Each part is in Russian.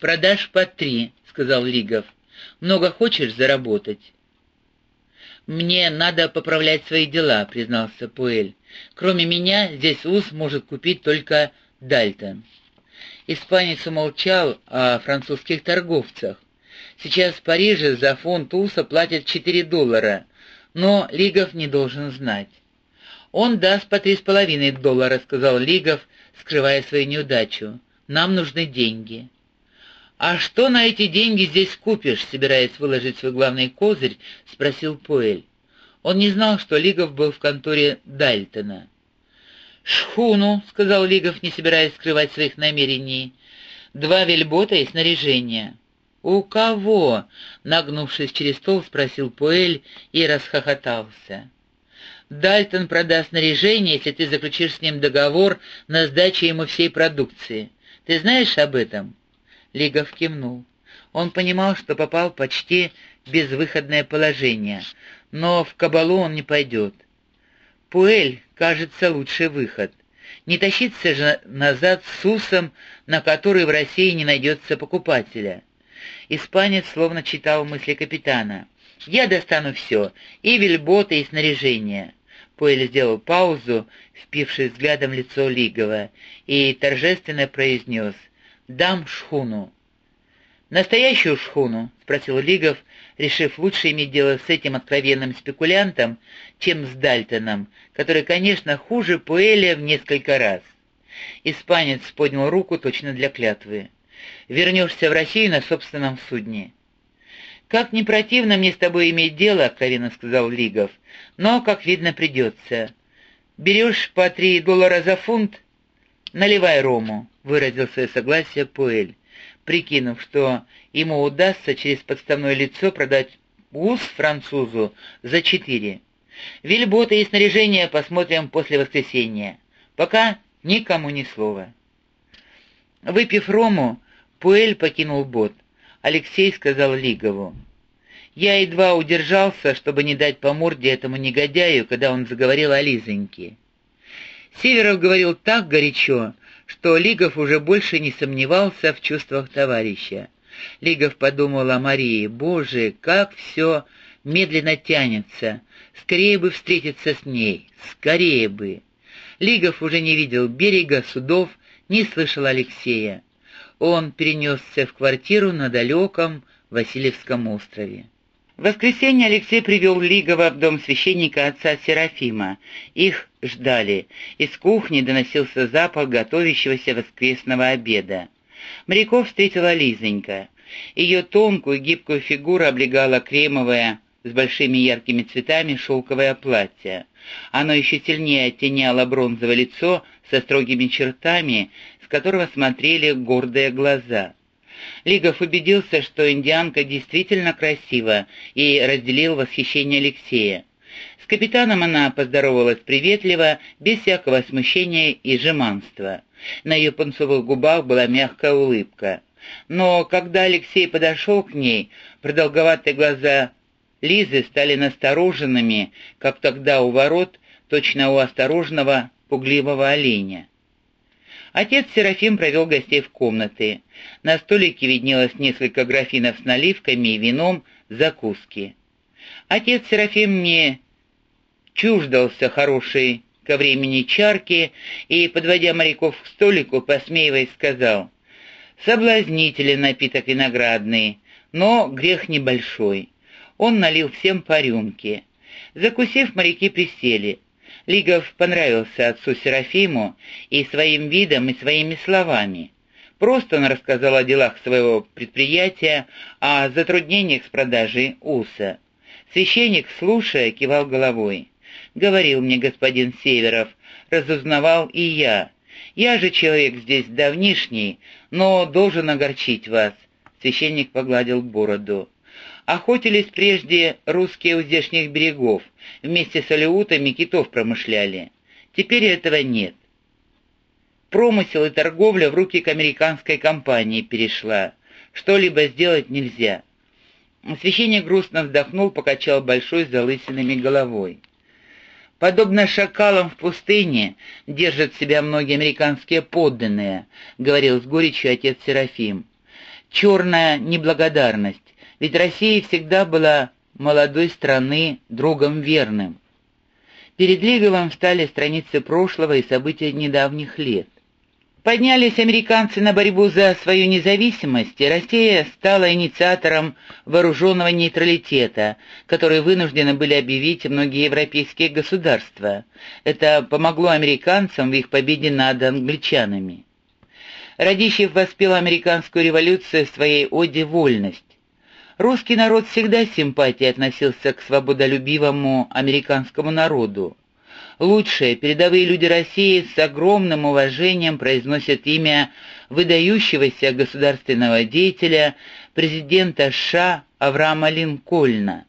«Продашь по три», — сказал Лигов. «Много хочешь заработать?» «Мне надо поправлять свои дела», — признался Пуэль. «Кроме меня здесь ус может купить только Дальтон». Испанец умолчал о французских торговцах. Сейчас в Париже за фунт уса платят 4 доллара, но Лигов не должен знать. «Он даст по три с половиной доллара», — сказал Лигов, скрывая свою неудачу. «Нам нужны деньги». «А что на эти деньги здесь купишь?» — собираясь выложить свой главный козырь, спросил Пуэль. Он не знал, что Лигов был в конторе Дальтона. «Шхуну», — сказал Лигов, не собираясь скрывать своих намерений. «Два вельбота и снаряжение». «У кого?» — нагнувшись через стол, спросил Пуэль и расхохотался. «Дальтон продаст снаряжение, если ты заключишь с ним договор на сдачу ему всей продукции. Ты знаешь об этом?» Лигов кивнул. Он понимал, что попал почти безвыходное положение, но в кабалу он не пойдет. Пуэль, кажется, лучший выход. Не тащиться же назад с усом, на который в России не найдется покупателя. Испанец словно читал мысли капитана. «Я достану все, и вельботы, и снаряжение». Пуэль сделал паузу, впившись взглядом лицо Лигова, и торжественно произнес — дам шхуну». «Настоящую шхуну?» — спросил Лигов, решив лучше иметь дело с этим откровенным спекулянтом, чем с Дальтоном, который, конечно, хуже Пуэля в несколько раз. Испанец поднял руку точно для клятвы. «Вернешься в Россию на собственном судне». «Как не противно мне с тобой иметь дело», — откровенно сказал Лигов, — «но, как видно, придется. Берешь по три доллара за фунт?» «Наливай рому», — выразил свое согласие Пуэль, прикинув, что ему удастся через подставное лицо продать ус французу за четыре. Вильботы и снаряжение посмотрим после воскресенья. Пока никому ни слова. Выпив рому, Пуэль покинул бот. Алексей сказал Лигову. «Я едва удержался, чтобы не дать по морде этому негодяю, когда он заговорил о Лизоньке. Северов говорил так горячо, что Лигов уже больше не сомневался в чувствах товарища. Лигов подумал о Марии. «Боже, как все медленно тянется! Скорее бы встретиться с ней! Скорее бы!» Лигов уже не видел берега, судов, не слышал Алексея. Он перенесся в квартиру на далеком Васильевском острове. Воскресенье Алексей привел Лигова в дом священника отца Серафима. Их ждали. Из кухни доносился запах готовящегося воскресного обеда. Моряков встретила Лизонька. Ее тонкую гибкую фигуру облегала кремовая с большими яркими цветами шелковое платье. Оно еще сильнее оттеняло бронзовое лицо со строгими чертами, с которого смотрели гордые глаза. Лигов убедился, что индианка действительно красива, и разделил восхищение Алексея. С капитаном она поздоровалась приветливо, без всякого смущения и жеманства. На ее пунцовых губах была мягкая улыбка. Но когда Алексей подошел к ней, продолговатые глаза Лизы стали настороженными, как тогда у ворот, точно у осторожного, пугливого оленя. Отец Серафим провел гостей в комнаты. На столике виднелось несколько графинов с наливками и вином, закуски. Отец Серафим не чуждался хорошей ко времени чарки и, подводя моряков к столику, посмеиваясь, сказал, «Соблазнителен напиток виноградный, но грех небольшой». Он налил всем по рюмке. Закусив, моряки присели. Лигов понравился отцу Серафиму и своим видом, и своими словами. Просто он рассказал о делах своего предприятия, о затруднениях с продажей уса. Священник, слушая, кивал головой. «Говорил мне господин Северов, разузнавал и я. Я же человек здесь давнишний, но должен огорчить вас». Священник погладил бороду. Охотились прежде русские у здешних берегов, вместе с алеутами китов промышляли. Теперь этого нет. Промысел и торговля в руки к американской компании перешла. Что-либо сделать нельзя. Священник грустно вздохнул, покачал большой залысинами головой. «Подобно шакалам в пустыне держат себя многие американские подданные», — говорил с горечью отец Серафим. черная неблагодарность, ведь Россия всегда была молодой страны другом верным. Перед Леговым встали страницы прошлого и события недавних лет. Поднялись американцы на борьбу за свою независимость, и Россия стала инициатором вооруженного нейтралитета, который вынуждены были объявить многие европейские государства. Это помогло американцам в их победе над англичанами. Радищев воспел американскую революцию в своей оде «Вольность». Русский народ всегда с симпатией относился к свободолюбивому американскому народу. Лучшие передовые люди России с огромным уважением произносят имя выдающегося государственного деятеля, президента США Авраама Линкольна.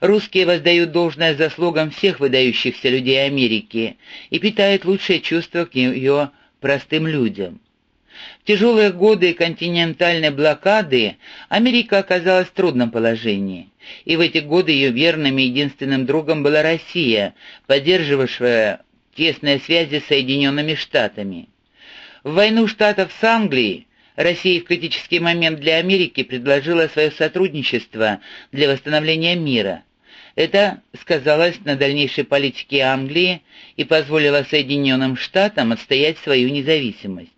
Русские воздают должное заслугам всех выдающихся людей Америки и питают лучшее чувство к ее простым людям. В тяжелые годы континентальной блокады Америка оказалась в трудном положении, и в эти годы ее верным и единственным другом была Россия, поддерживавшая тесные связи с Соединенными Штатами. В войну Штатов с Англией Россия в критический момент для Америки предложила свое сотрудничество для восстановления мира. Это сказалось на дальнейшей политике Англии и позволило Соединенным Штатам отстоять свою независимость.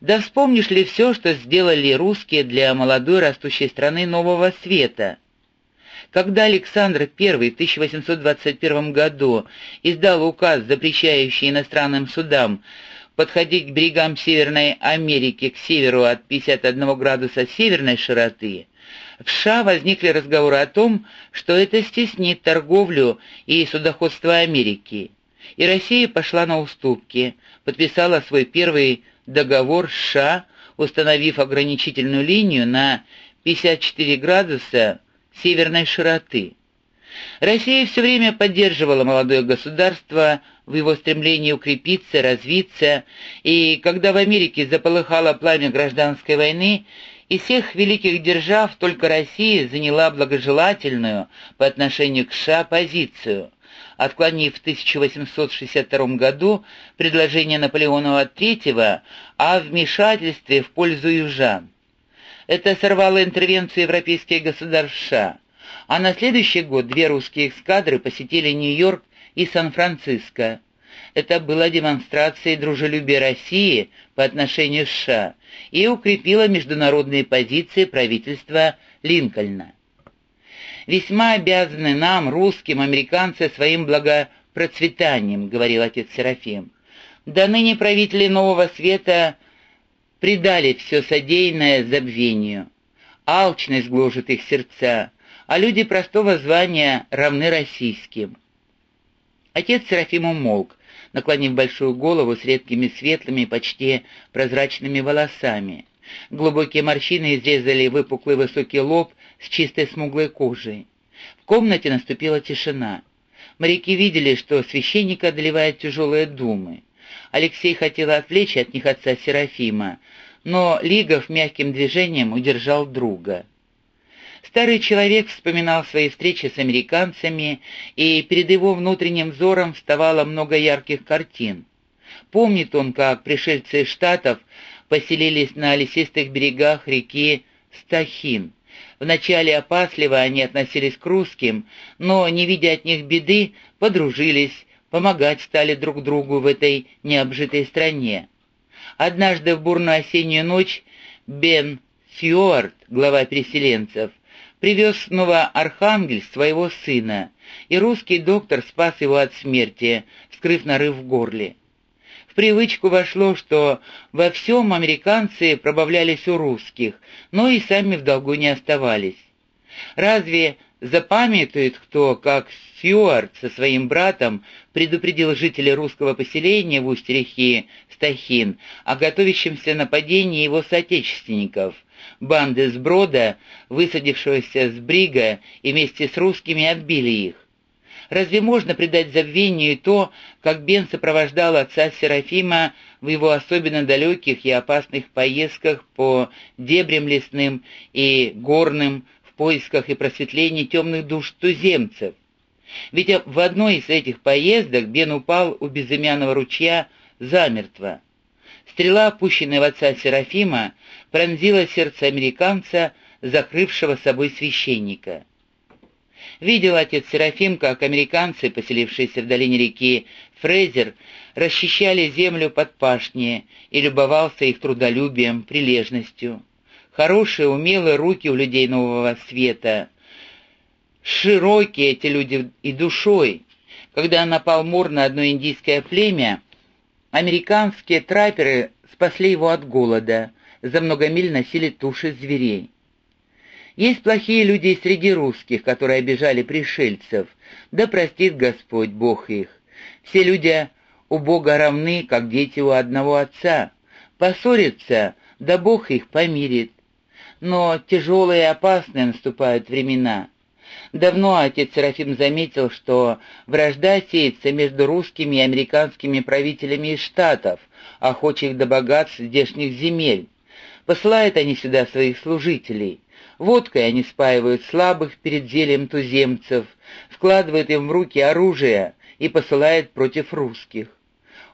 Да вспомнишь ли все, что сделали русские для молодой растущей страны нового света? Когда Александр I в 1821 году издал указ, запрещающий иностранным судам подходить к берегам Северной Америки к северу от 51 градуса северной широты, в США возникли разговоры о том, что это стеснит торговлю и судоходство Америки. И Россия пошла на уступки, подписала свой первый договор США, установив ограничительную линию на 54 градуса северной широты. Россия все время поддерживала молодое государство в его стремлении укрепиться, развиться, и когда в Америке заполыхало пламя гражданской войны, из всех великих держав только Россия заняла благожелательную по отношению к США позицию отклонив в 1862 году предложение Наполеонова III о вмешательстве в пользу южан. Это сорвало интервенцию европейских государств США, а на следующий год две русские эскадры посетили Нью-Йорк и Сан-Франциско. Это была демонстрацией дружелюбия России по отношению к США и укрепила международные позиции правительства Линкольна весьма обязаны нам, русским, американцы, своим благопроцветанием», — говорил отец Серафим. «До ныне правители Нового Света предали все содеянное забвению. Алчность гложет их сердца, а люди простого звания равны российским». Отец Серафим умолк, наклонив большую голову с редкими светлыми, почти прозрачными волосами. Глубокие морщины изрезали выпуклый высокий лоб с чистой смуглой кожей. В комнате наступила тишина. Моряки видели, что священника одолевают тяжелые думы. Алексей хотел отвлечь от них отца Серафима, но Лигов мягким движением удержал друга. Старый человек вспоминал свои встречи с американцами, и перед его внутренним взором вставало много ярких картин. Помнит он, как пришельцы из Штатов поселились на лесистых берегах реки Стахин. Вначале опасливо они относились к русским, но, не видя от них беды, подружились, помогать стали друг другу в этой необжитой стране. Однажды в бурную осеннюю ночь Бен Фьюард, глава переселенцев, привез в Новоархангельск своего сына, и русский доктор спас его от смерти, скрыв нарыв в горле привычку вошло, что во всем американцы пробавлялись у русских, но и сами в долгу не оставались. Разве запамятует кто, как Стюарт со своим братом предупредил жителей русского поселения в устье реки Стахин о готовящемся нападении его соотечественников, банды сброда, высадившегося с брига и вместе с русскими отбили их. Разве можно придать забвению то, как Бен сопровождал отца Серафима в его особенно далеких и опасных поездках по дебрям лесным и горным в поисках и просветлении темных душ туземцев? Ведь в одной из этих поездок Бен упал у безымянного ручья замертво. Стрела, опущенная в отца Серафима, пронзила сердце американца, закрывшего собой священника. Видел отец Серафим, как американцы, поселившиеся в долине реки Фрейзер, расчищали землю под пашни и любовался их трудолюбием, прилежностью. Хорошие, умелые руки у людей нового света. Широкие эти люди и душой. Когда напал мор на одно индийское племя, американские трапперы спасли его от голода, за много миль носили туши зверей. Есть плохие люди среди русских, которые обижали пришельцев, да простит Господь Бог их. Все люди у Бога равны, как дети у одного отца. Поссорятся, да Бог их помирит. Но тяжелые и опасные наступают времена. Давно отец Серафим заметил, что вражда сеется между русскими и американскими правителями из Штатов, охочих до богатств здешних земель. Посылают они сюда своих служителей. Водкой они спаивают слабых перед зельем туземцев, вкладывают им в руки оружие и посылают против русских.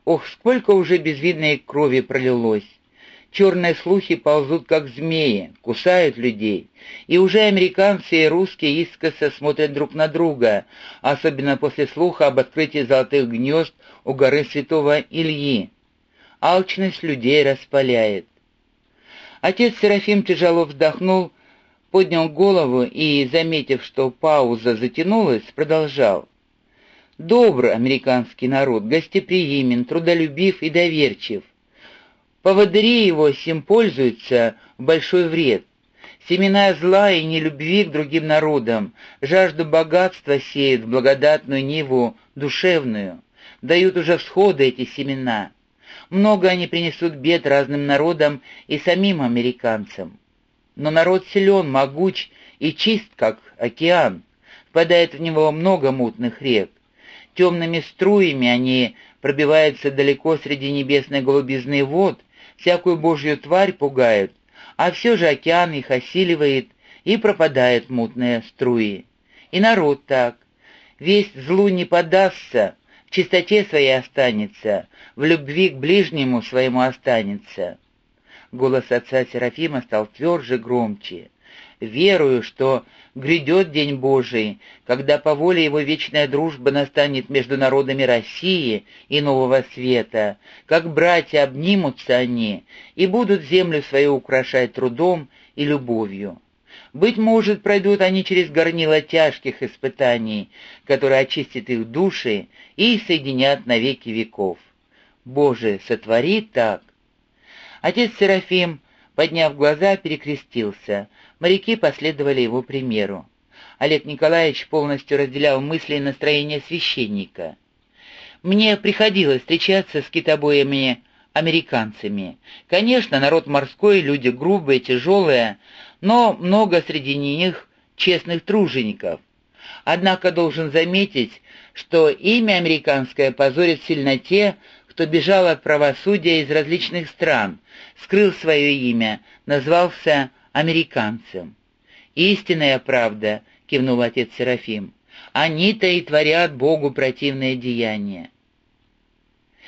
Ох, сколько уже безвидной крови пролилось! Черные слухи ползут, как змеи, кусают людей. И уже американцы и русские искоса смотрят друг на друга, особенно после слуха об открытии золотых гнезд у горы Святого Ильи. Алчность людей распаляет. Отец Серафим тяжело вздохнул, поднял голову и, заметив, что пауза затянулась, продолжал. «Добр американский народ, гостеприимен, трудолюбив и доверчив. Поводыри его сим пользуются в большой вред. Семена зла и нелюбви к другим народам, жажду богатства сеют в благодатную ниву душевную. Дают уже всходы эти семена. Много они принесут бед разным народам и самим американцам. Но народ силен, могуч и чист, как океан. Впадает в него много мутных рек. Темными струями они пробиваются далеко среди небесной голубизны вод, всякую божью тварь пугают, а все же океан их осиливает и пропадает мутные струи. И народ так. Весь злу не подастся, в чистоте своей останется, в любви к ближнему своему останется. Голос отца Серафима стал тверже, громче. Верую, что грядет день Божий, когда по воле его вечная дружба настанет между народами России и Нового Света, как братья обнимутся они и будут землю свою украшать трудом и любовью. Быть может, пройдут они через горнило тяжких испытаний, которые очистят их души и соединят навеки веков. Боже, сотвори так! Отец Серафим, подняв глаза, перекрестился. Моряки последовали его примеру. Олег Николаевич полностью разделял мысли и настроение священника. «Мне приходилось встречаться с китобоями американцами. Конечно, народ морской, люди грубые, тяжелые, но много среди них честных тружеников. Однако должен заметить, что имя американское позорит сильно те, кто бежал от правосудия из различных стран, скрыл свое имя, назвался американцем. «Истинная правда», — кивнул отец Серафим, — «они-то и творят Богу противное деяние.